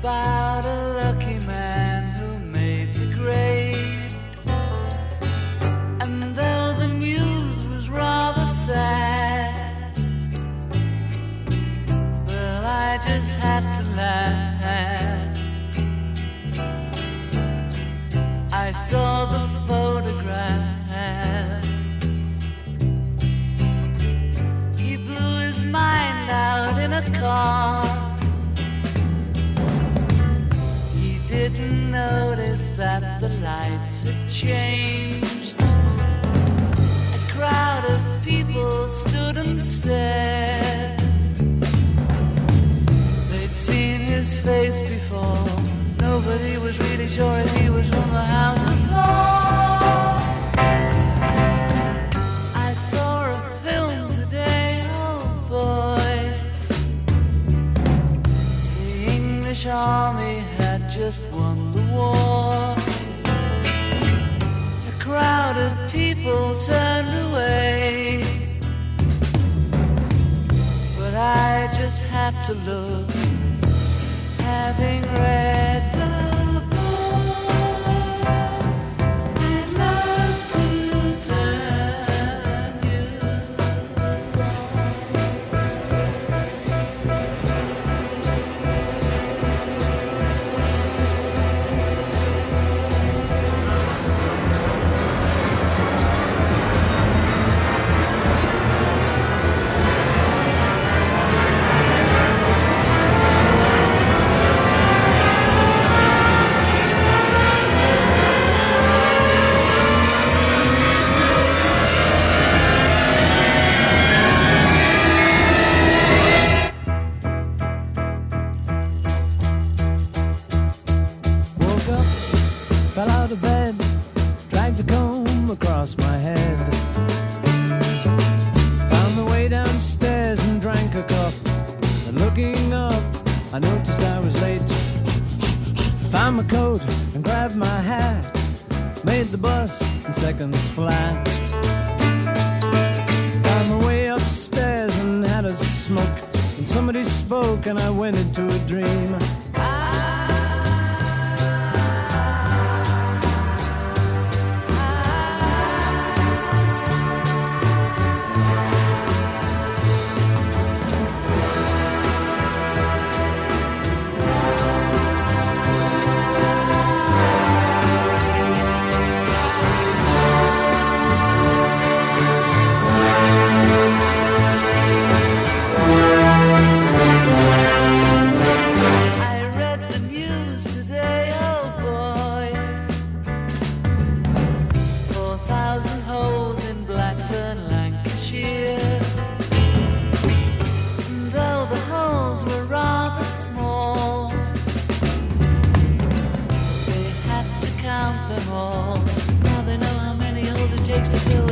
about a lucky man who made the grade. And though the news was rather sad, well, I just had to laugh. I saw the photograph. He blew his mind out in a car. Lights had changed. A crowd of people stood and stared. They'd seen his face before. Nobody was really sure if he was from the house afar. I saw a film today, oh boy. The English army had just won the war. To look, having read bed, dragged a comb across my head. Found my way downstairs and drank a cup. And looking up, I noticed I was late. Found my coat and grabbed my hat. Made the bus in seconds flat. Found my way upstairs and had a smoke. And somebody spoke and I went into a dream. makes me feel